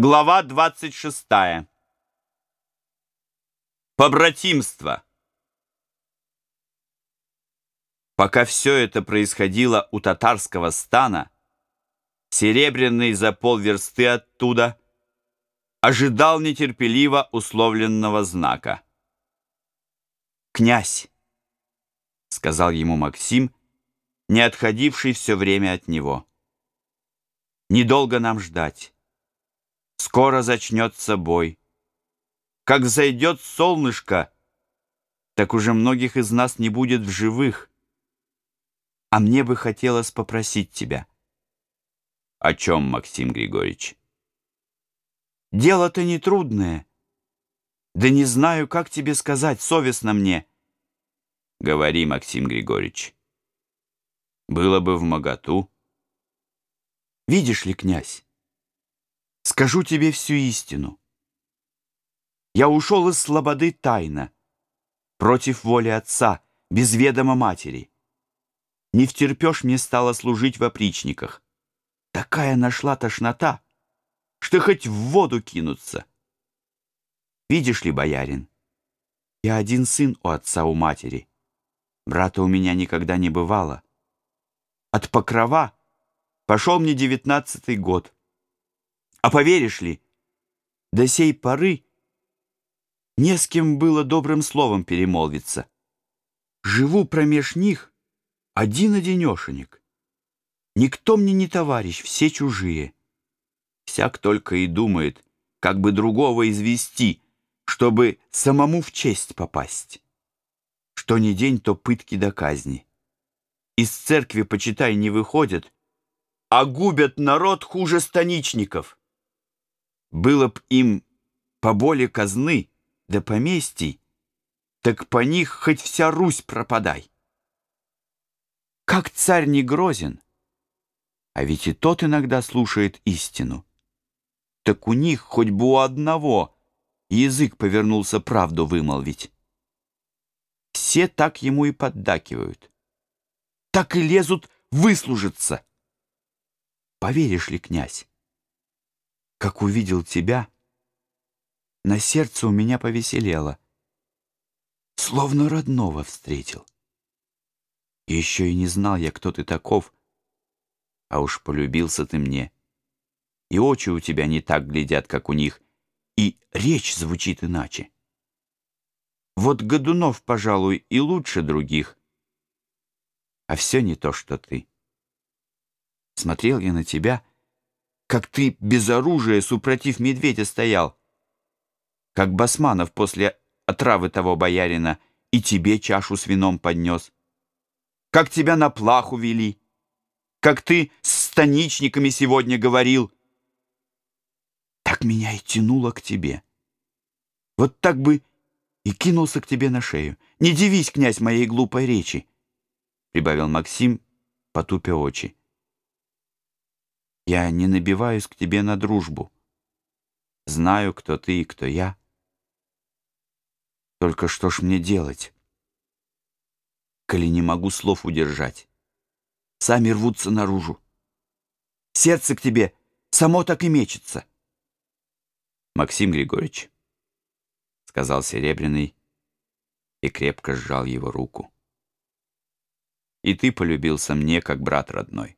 Глава 26. Побратимство. Пока все это происходило у татарского стана, Серебряный за полверсты оттуда ожидал нетерпеливо условленного знака. «Князь!» — сказал ему Максим, не отходивший все время от него. «Недолго нам ждать». Скоро зачнется бой. Как зайдет солнышко, так уже многих из нас не будет в живых. А мне бы хотелось попросить тебя. О чем, Максим Григорьевич? Дело-то нетрудное. Да не знаю, как тебе сказать, совестно мне. Говори, Максим Григорьевич. Было бы в моготу. Видишь ли, князь, Скажу тебе всю истину. Я ушел из слободы тайно, против воли отца, без ведома матери. Не втерпешь мне стало служить в опричниках. Такая нашла тошнота, что хоть в воду кинуться. Видишь ли, боярин, я один сын у отца, у матери. Брата у меня никогда не бывало. От покрова пошел мне девятнадцатый год — а поверишь ли, до сей поры не с кем было добрым словом перемолвиться. Живу промеж них один-одинешенек. Никто мне не товарищ, все чужие. Всяк только и думает, как бы другого извести, чтобы самому в честь попасть. Что ни день, то пытки до казни. Из церкви, почитай, не выходят, а губят народ хуже станичников. Было б им поболе казны да поместий, так по них хоть вся Русь пропадай. Как царь не грозен, а ведь и тот иногда слушает истину. Так у них хоть бы у одного язык повернулся правду вымолвить. Все так ему и поддакивают. Так и лезут выслужиться. Поверишь ли, князь? Как увидел тебя, на сердце у меня повеселело. Словно родного встретил. еще и не знал я, кто ты таков, а уж полюбился ты мне. И очи у тебя не так глядят, как у них, и речь звучит иначе. Вот Годунов, пожалуй, и лучше других, а все не то, что ты. Смотрел я на тебя — как ты без оружия, супротив медведя, стоял, как Басманов после отравы того боярина и тебе чашу с вином поднес, как тебя на плаху вели, как ты с станичниками сегодня говорил. Так меня и тянуло к тебе. Вот так бы и кинулся к тебе на шею. Не дивись, князь, моей глупой речи, — прибавил Максим, потупя очи. Я не набиваюсь к тебе на дружбу. Знаю, кто ты и кто я. Только что ж мне делать, коли не могу слов удержать? Сами рвутся наружу. Сердце к тебе само так и мечется. Максим Григорьевич, — сказал Серебряный и крепко сжал его руку. И ты полюбился мне, как брат родной.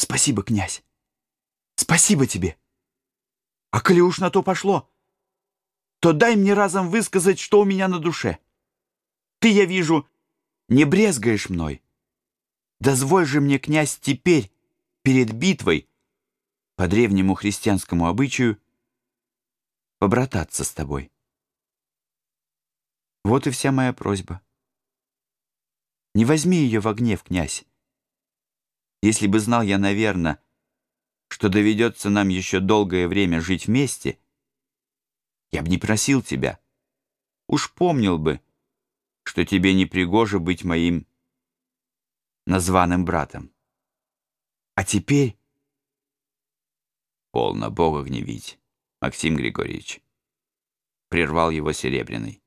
Спасибо, князь. Спасибо тебе. А коли уж на то пошло, то дай мне разом высказать, что у меня на душе. Ты, я вижу, не брезгаешь мной. Дозволь же мне, князь, теперь, перед битвой, по древнему христианскому обычаю, побрататься с тобой. Вот и вся моя просьба. Не возьми ее во гнев, князь. Если бы знал я, наверное, что доведется нам еще долгое время жить вместе, я бы не просил тебя. Уж помнил бы, что тебе не пригоже быть моим названным братом. А теперь... Полно Бога гневить, Максим Григорьевич. Прервал его Серебряный.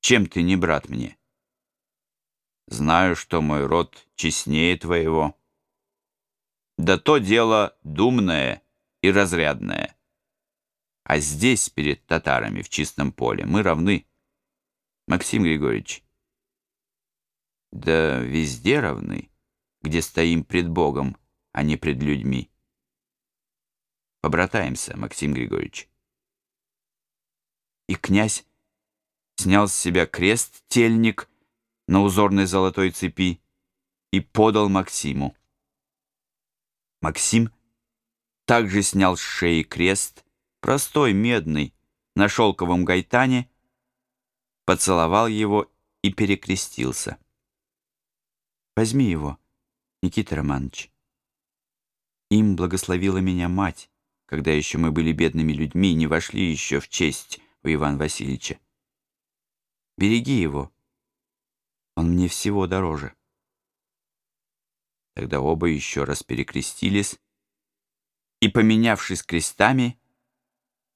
Чем ты не брат мне? Знаю, что мой род честнее твоего. Да то дело думное, и разрядное. А здесь, перед татарами, в чистом поле, мы равны. Максим Григорьевич, да везде равны, где стоим пред Богом, а не пред людьми. Побратаемся, Максим Григорьевич. И князь снял с себя крест-тельник на узорной золотой цепи и подал Максиму. Максим также снял с шеи крест, простой, медный, на шелковом гайтане, поцеловал его и перекрестился. «Возьми его, Никита Романович». Им благословила меня мать, когда еще мы были бедными людьми и не вошли еще в честь у Ивана Васильевича. Береги его, он мне всего дороже. Тогда оба еще раз перекрестились и, поменявшись крестами,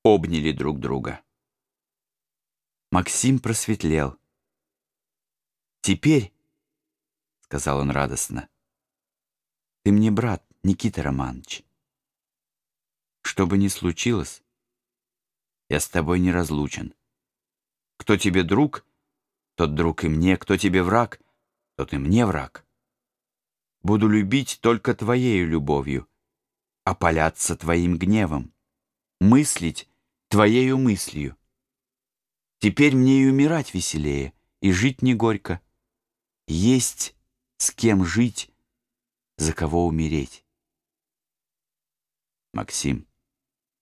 обняли друг друга. Максим просветлел. «Теперь», — сказал он радостно, — «ты мне брат, Никита Романович. Что бы ни случилось, я с тобой не разлучен. Кто тебе друг, тот друг и мне, кто тебе враг, тот и мне враг. Буду любить только твоею любовью, опаляться твоим гневом, мыслить твоею мыслью. Теперь мне и умирать веселее, и жить не горько. Есть с кем жить, за кого умереть. Максим,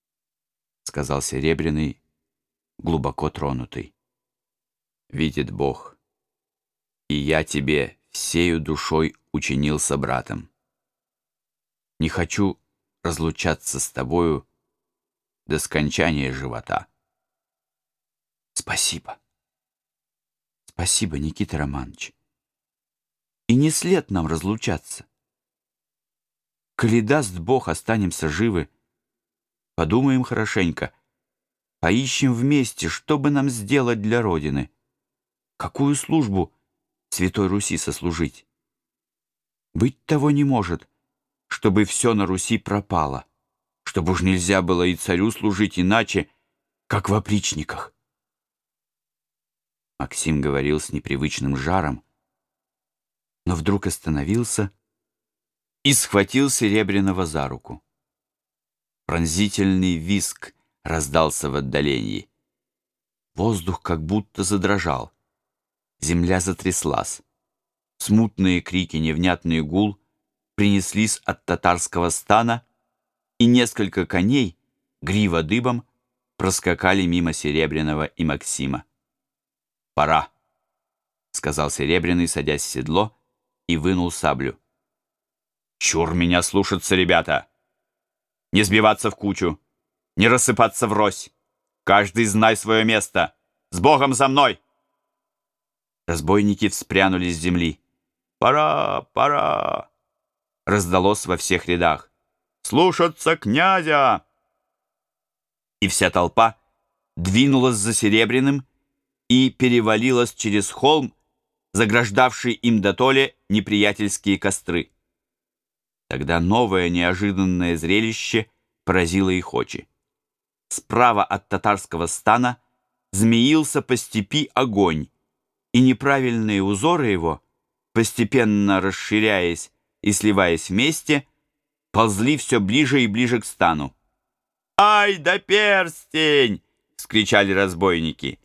— сказал Серебряный, глубоко тронутый. Видит Бог, и я тебе всею душой учинился братом. Не хочу разлучаться с тобою до скончания живота. Спасибо. Спасибо, Никита Романович. И не след нам разлучаться. Коли даст Бог, останемся живы. Подумаем хорошенько. Поищем вместе, что бы нам сделать для Родины. Какую службу Святой Руси сослужить? Быть того не может, чтобы все на Руси пропало, чтобы уж нельзя было и царю служить иначе, как в опричниках. Максим говорил с непривычным жаром, но вдруг остановился и схватил Серебряного за руку. Пронзительный виск раздался в отдалении. Воздух как будто задрожал. Земля затряслась. Смутные крики, невнятный гул принеслись от татарского стана, и несколько коней, грива дыбом, проскакали мимо Серебряного и Максима. «Пора», — сказал Серебряный, садясь в седло, и вынул саблю. Чур меня слушаться, ребята! Не сбиваться в кучу, не рассыпаться врозь. Каждый знай свое место. С Богом за мной!» Разбойники вспрянули с земли. «Пора, пора!» Раздалось во всех рядах. «Слушаться князя!» И вся толпа двинулась за Серебряным и перевалилась через холм, заграждавший им дотоле неприятельские костры. Тогда новое неожиданное зрелище поразило их очи. Справа от татарского стана змеился по степи огонь, и неправильные узоры его, постепенно расширяясь и сливаясь вместе, ползли все ближе и ближе к стану. «Ай да перстень!» — скричали разбойники.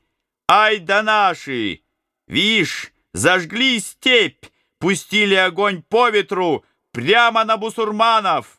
«Ай да наши! Вишь, зажгли степь, пустили огонь по ветру, прямо на бусурманов!»